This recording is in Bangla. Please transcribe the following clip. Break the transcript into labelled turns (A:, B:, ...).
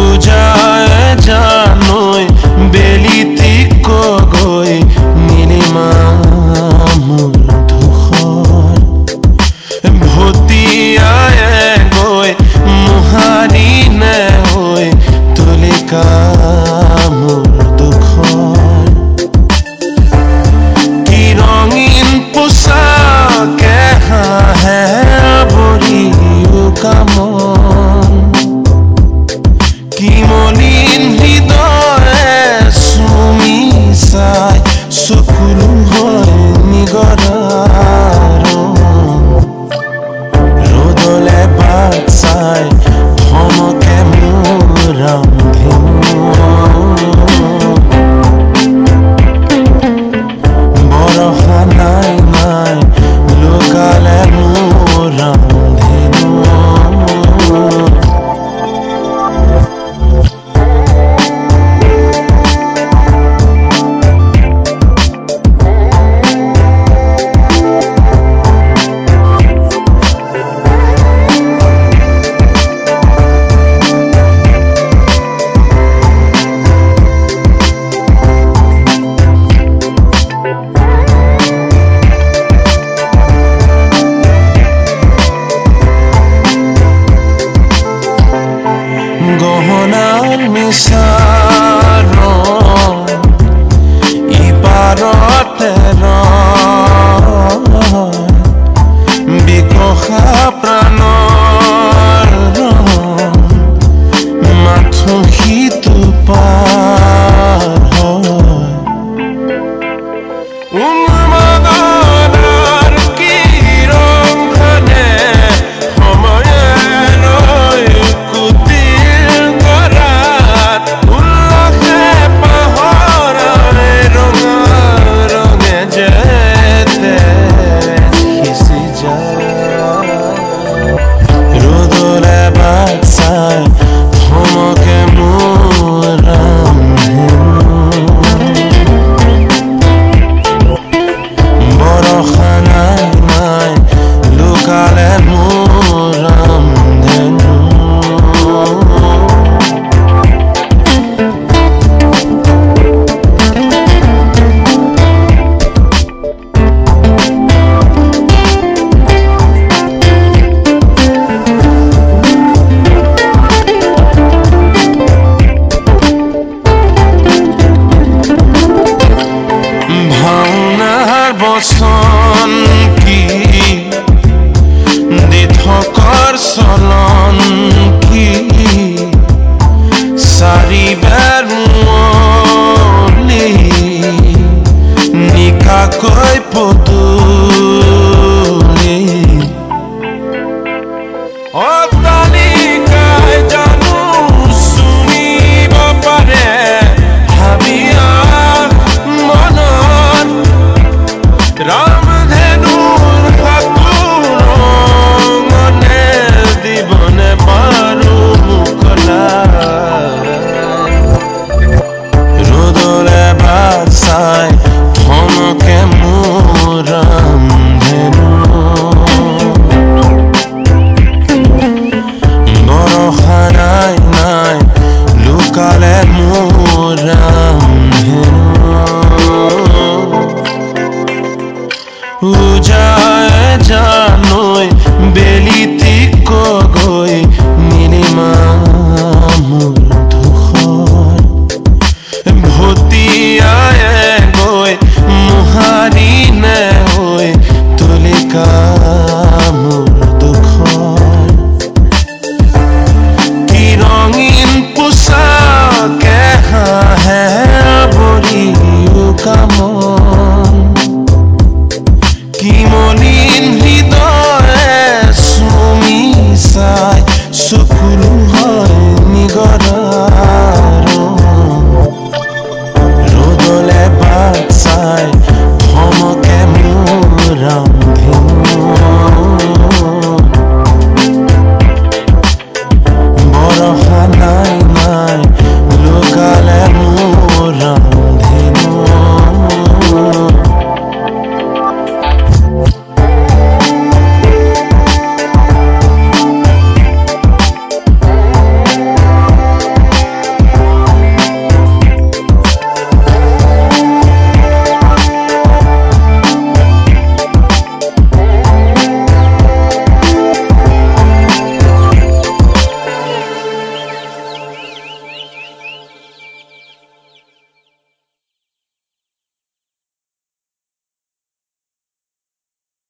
A: বুঝায় জানোই গহনার মিশা রাম উজায় জানোই বেলিতি কগৈ নীলিমা ধূসর মোহাৰি নে তুলিকা come on.